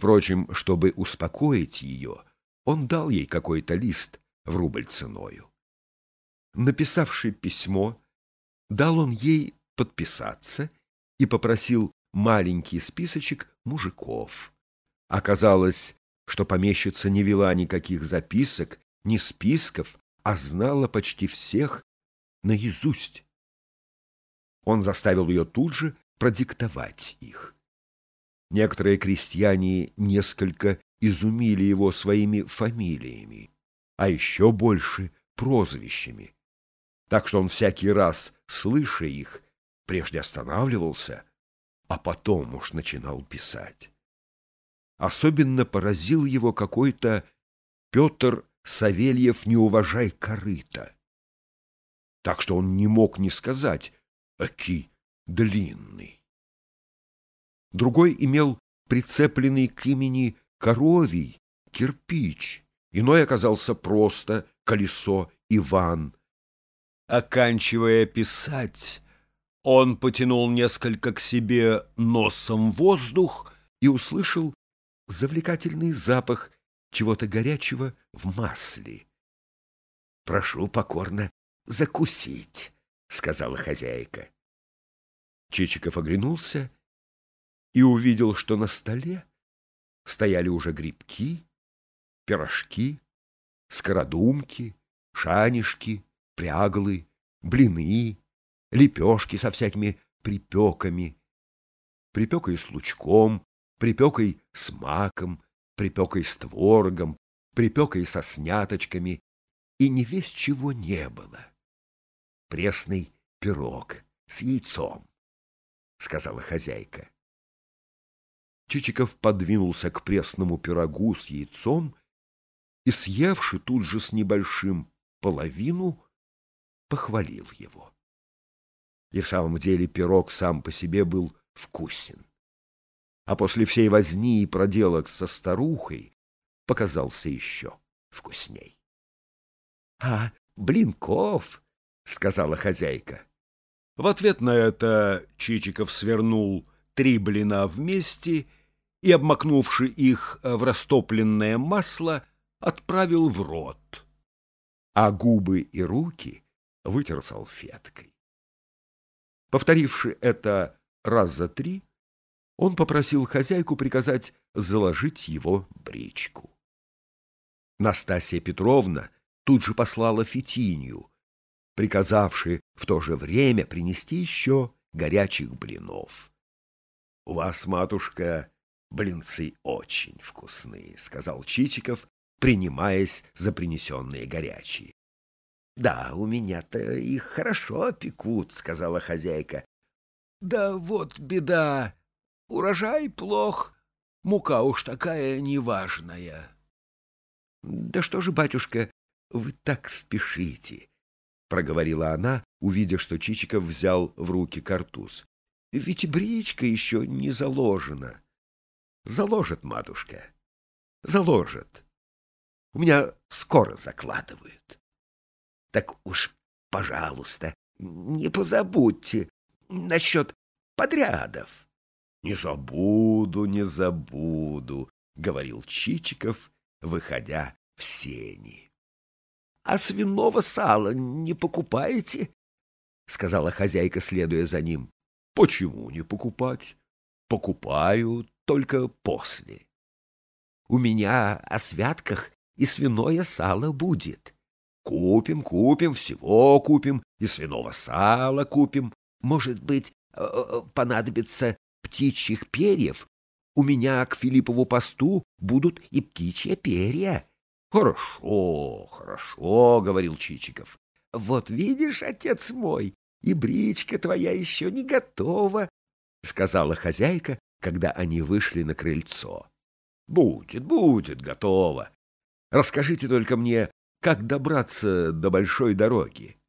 Впрочем, чтобы успокоить ее, он дал ей какой-то лист в рубль ценою. Написавший письмо, дал он ей подписаться и попросил маленький списочек мужиков. Оказалось, что помещица не вела никаких записок, ни списков, а знала почти всех наизусть. Он заставил ее тут же продиктовать их. Некоторые крестьяне несколько изумили его своими фамилиями, а еще больше прозвищами. Так что он всякий раз, слыша их, прежде останавливался, а потом уж начинал писать. Особенно поразил его какой-то Петр Савельев «Не уважай корыта». Так что он не мог не сказать «Аки длинный». Другой имел прицепленный к имени коровий кирпич, иной оказался просто колесо Иван. Оканчивая писать, он потянул несколько к себе носом воздух и услышал завлекательный запах чего-то горячего в масле. — Прошу покорно закусить, — сказала хозяйка. Чичиков оглянулся и увидел, что на столе стояли уже грибки, пирожки, скородумки, шанишки, пряглы, блины, лепешки со всякими припеками, припекой с лучком, припекой с маком, припекой с творогом, припекой со сняточками, и не весь чего не было. Пресный пирог с яйцом, — сказала хозяйка. Чичиков подвинулся к пресному пирогу с яйцом и, съевши тут же с небольшим половину, похвалил его. И в самом деле пирог сам по себе был вкусен. А после всей возни и проделок со старухой показался еще вкусней. — А, блинков! — сказала хозяйка. В ответ на это Чичиков свернул три блина вместе — и, обмакнувши их в растопленное масло, отправил в рот, а губы и руки вытер салфеткой. Повторивши это раз за три, он попросил хозяйку приказать заложить его бричку. Настасья Петровна тут же послала Фитинью, приказавши в то же время принести еще горячих блинов. — У вас, матушка, Блинцы очень вкусные, — сказал Чичиков, принимаясь за принесенные горячие. — Да, у меня-то их хорошо пекут, — сказала хозяйка. — Да вот беда, урожай плох, мука уж такая неважная. — Да что же, батюшка, вы так спешите, — проговорила она, увидя, что Чичиков взял в руки картуз. — Ведь бричка еще не заложена. — Заложит матушка. Заложит. У меня скоро закладывают. Так уж, пожалуйста, не позабудьте насчет подрядов. — Не забуду, не забуду, — говорил Чичиков, выходя в сени. — А свиного сала не покупаете? — сказала хозяйка, следуя за ним. — Почему не покупать? Покупают только после. У меня о святках и свиное сало будет. Купим, купим, всего купим, и свиного сала купим. Может быть, э, э, понадобится птичьих перьев. У меня к Филиппову посту будут и птичьи перья. — Хорошо, хорошо, — говорил Чичиков. — Вот видишь, отец мой, и бричка твоя еще не готова, — сказала хозяйка, когда они вышли на крыльцо. — Будет, будет, готово. Расскажите только мне, как добраться до большой дороги.